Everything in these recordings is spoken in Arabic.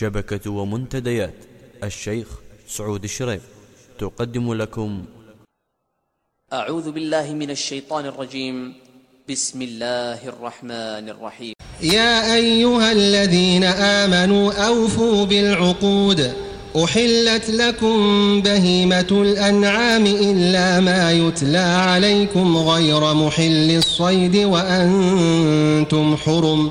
شبكة ومنتديات. الشيخ سعود الشريف. تقدم لكم. أعوذ بالله من الشيطان الرجيم. بسم الله الرحمن الرحيم. يا أيها الذين آمنوا أوفوا بالعقود. أحلت لكم بهيمة الأنعام إلا ما يتلى عليكم غير محل الصيد وأنتم حرم.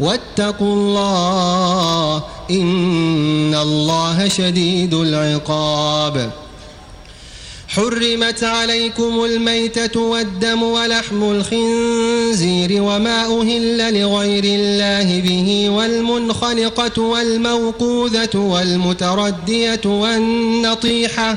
واتقوا الله إن الله شديد العقاب. حرمت عليكم الميتة والدم ولحم الخنزير وما أهل لغير الله به والمنخنقة والموقوذة والمتردية والنطيحة والنطيحة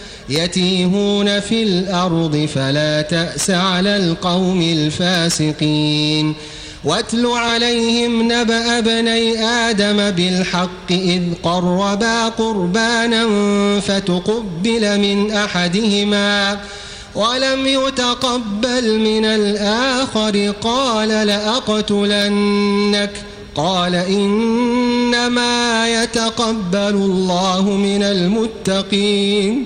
يتيهون في الأرض فلا تأس على القوم الفاسقين. واتل عليهم نبأ بني آدم بالحق إذ قربا قربانا فتقبل من أحدهما ولم يتقبل من الآخر قال لأقتلنك قال إنما يتقبل الله من المتقين.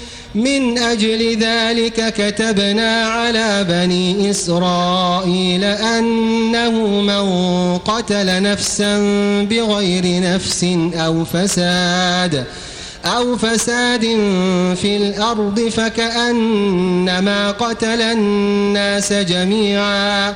من أجل ذلك كتبنا على بني إسرائيل أنه من قتل نفسا بغير نفس أو فساد أو فساد في الأرض فكأنما قتل الناس جميعا.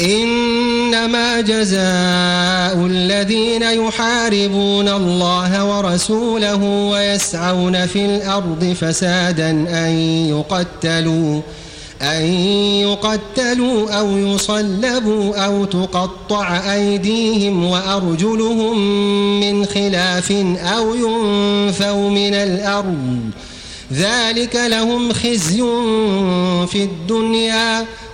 إنما جزاء الذين يحاربون الله ورسوله ويسعون في الأرض فسادا أن يقتلوا أن يقتلوا أو يصلبوا أو تقطع أيديهم وأرجلهم من خلاف أو ينفوا من الأرض. ذلك لهم خزي في الدنيا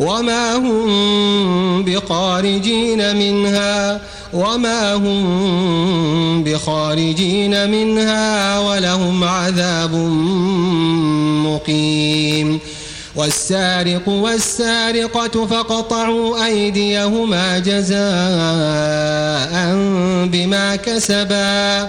وما هم بخارجين منها وما هم بخارجين منها ولهم عذاب مقيم. والسارق والسارقة فقطعوا أيديهما جزاء بما كسبا.